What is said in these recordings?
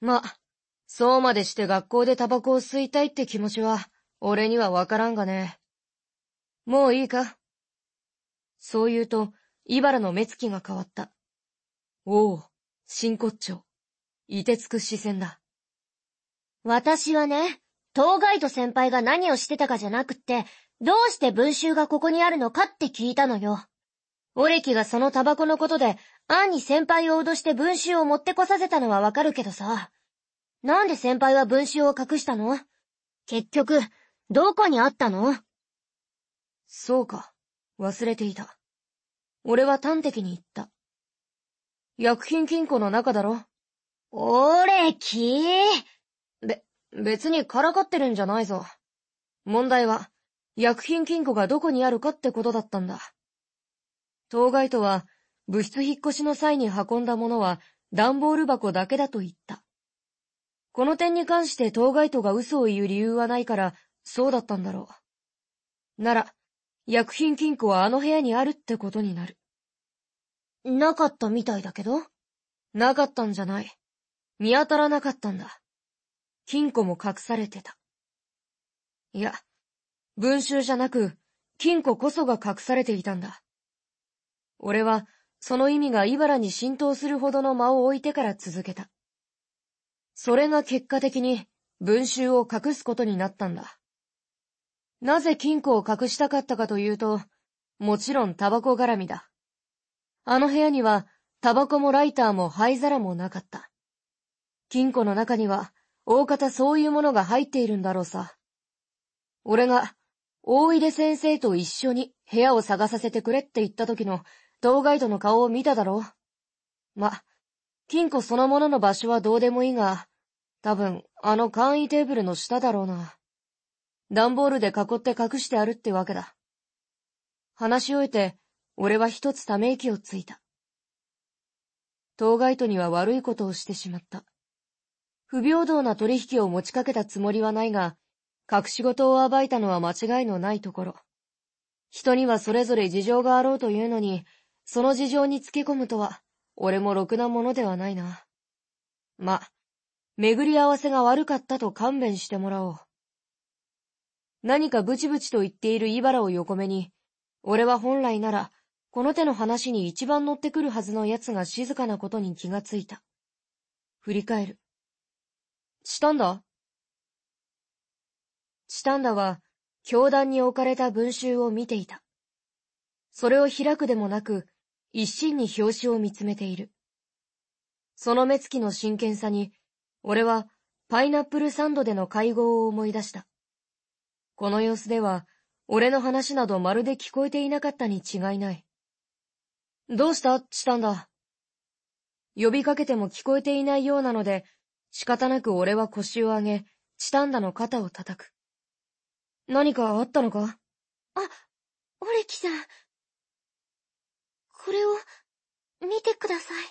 ま、そうまでして学校でタバコを吸いたいって気持ちは、俺にはわからんがね。もういいか？そう言うと、イバラの目つきが変わった。おお、真骨頂。凍てつく視線だ。私はね、当該と先輩が何をしてたかじゃなくって、どうして文集がここにあるのかって聞いたのよ。オレキがそのタバコのことで、暗に先輩を脅して文集を持ってこさせたのはわかるけどさ。なんで先輩は文集を隠したの？結局、どこにあったの？そうか。忘れていた。俺は端的に言った。薬品金庫の中だろオレキ？べ、別にからかってるんじゃないぞ。問題は、薬品金庫がどこにあるかってことだったんだ。当該とは、物質引っ越しの際に運んだものは段ボール箱だけだと言った。この点に関して当該とが嘘を言う理由はないから、そうだったんだろう。なら、薬品金庫はあの部屋にあるってことになる。なかったみたいだけど？なかったんじゃない。見当たらなかったんだ。金庫も隠されてた。いや、文集じゃなく、金庫こそが隠されていたんだ。俺は、その意味が茨に浸透するほどの間を置いてから続けた。それが結果的に文集を隠すことになったんだ。なぜ金庫を隠したかったかというと、もちろんタバコ絡みだ。あの部屋には、タバコもライターも灰皿もなかった。金庫の中には、大方そういうものが入っているんだろうさ。俺が、大井出先生と一緒に部屋を探させてくれって言った時の当該度の顔を見ただろう。ま、金庫そのものの場所はどうでもいいが、多分、あの簡易テーブルの下だろうな。段ボールで囲って隠してあるってわけだ。話し終えて、俺は一つため息をついた。当該途には悪いことをしてしまった。不平等な取引を持ちかけたつもりはないが、隠し事を暴いたのは間違いのないところ。人にはそれぞれ事情があろうというのに、その事情につけ込むとは、俺もろくなものではないな。ま、巡り合わせが悪かったと勘弁してもらおう。何かブチブチと言っているイバラを横目に、俺は本来なら、この手の話に一番乗ってくるはずの奴が静かなことに気がついた。振り返る。チタンダチタンダは、教壇に置かれた文集を見ていた。それを開くでもなく、一心に表紙を見つめている。その目つきの真剣さに、俺はパイナップルサンドでの会合を思い出した。この様子では、俺の話などまるで聞こえていなかったに違いない。どうした？したんだ。呼びかけても聞こえていないようなので、仕方なく俺は腰を上げ、チタンダの肩を叩く。何かあったのか？あ、オレキさん。これを、見てください。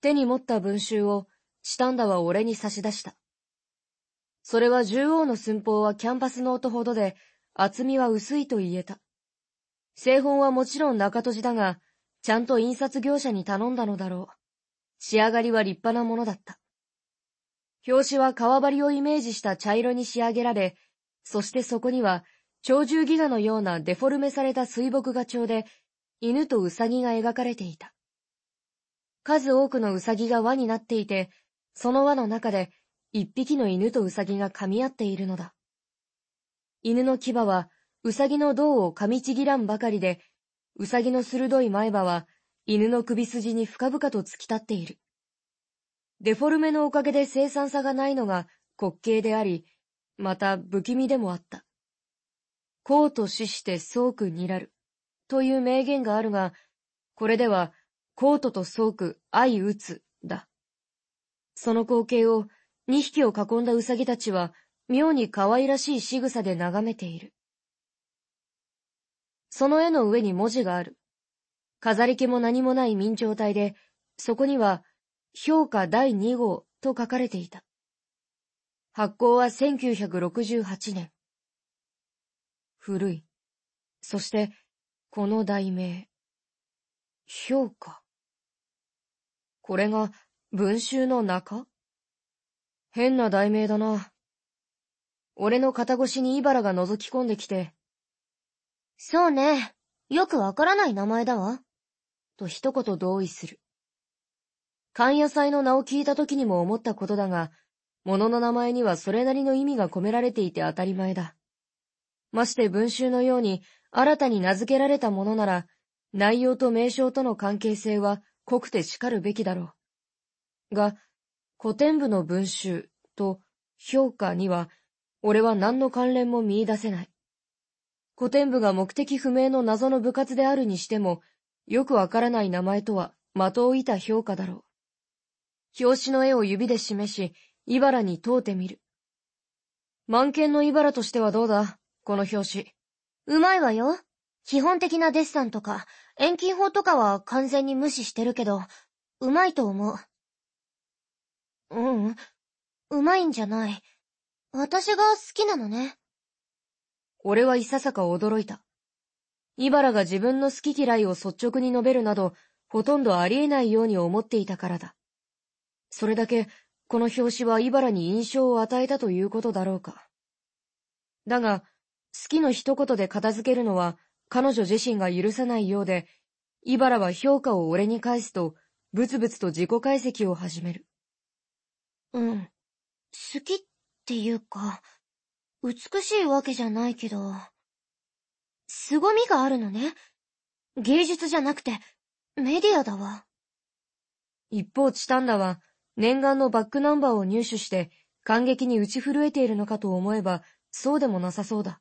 手に持った文集を、チタンダは俺に差し出した。それは獣王の寸法はキャンパスノートほどで、厚みは薄いと言えた。製本はもちろん中閉じだが、ちゃんと印刷業者に頼んだのだろう。仕上がりは立派なものだった。表紙は革張りをイメージした茶色に仕上げられ、そしてそこには、鳥獣ギガのようなデフォルメされた水墨画調で、犬とウサギが描かれていた。数多くのウサギが輪になっていて、その輪の中で一匹の犬とウサギが噛み合っているのだ。犬の牙はウサギの胴を噛みちぎらんばかりで、ウサギの鋭い前歯は犬の首筋に深々と突き立っている。デフォルメのおかげで生産さがないのが滑稽であり、また不気味でもあった。こうと死してソークにらる、という名言があるが、これでは、コートとソーク、愛打つ、だ。その光景を、二匹を囲んだウサギたちは、妙に可愛らしい仕草で眺めている。その絵の上に文字がある。飾り気も何もない明朝体で、そこには、評価第2号と書かれていた。発行は1968年。古い。そして、この題名。評価。これが文集の中？変な題名だな。俺の肩越しにイバラが覗き込んできて、そうね。よくわからない名前だわ。と一言同意する。関野菜の名を聞いた時にも思ったことだが、物の名前にはそれなりの意味が込められていて当たり前だ。まして文集のように新たに名付けられたものなら、内容と名称との関係性は濃くて叱るべきだろう。が、古典部の文集と評価には、俺は何の関連も見出せない。古典部が目的不明の謎の部活であるにしても、よくわからない名前とは的を射た評価だろう。表紙の絵を指で示し、茨に問うてみる。満見の茨としてはどうだ？この表紙。うまいわよ。基本的なデッサンとか、遠近法とかは完全に無視してるけど、うまいと思う。うん、うまいんじゃない。私が好きなのね。俺はいささか驚いた。茨が自分の好き嫌いを率直に述べるなど、ほとんどありえないように思っていたからだ。それだけ、この表紙は茨に印象を与えたということだろうか。だが、好きの一言で片付けるのは、彼女自身が許さないようで、茨は評価を俺に返すと、ブツブツと自己解析を始める。うん。好きっていうか、美しいわけじゃないけど、凄みがあるのね。芸術じゃなくて、メディアだわ。一方チタンダは、念願のバックナンバーを入手して、感激に打ち震えているのかと思えば、そうでもなさそうだ。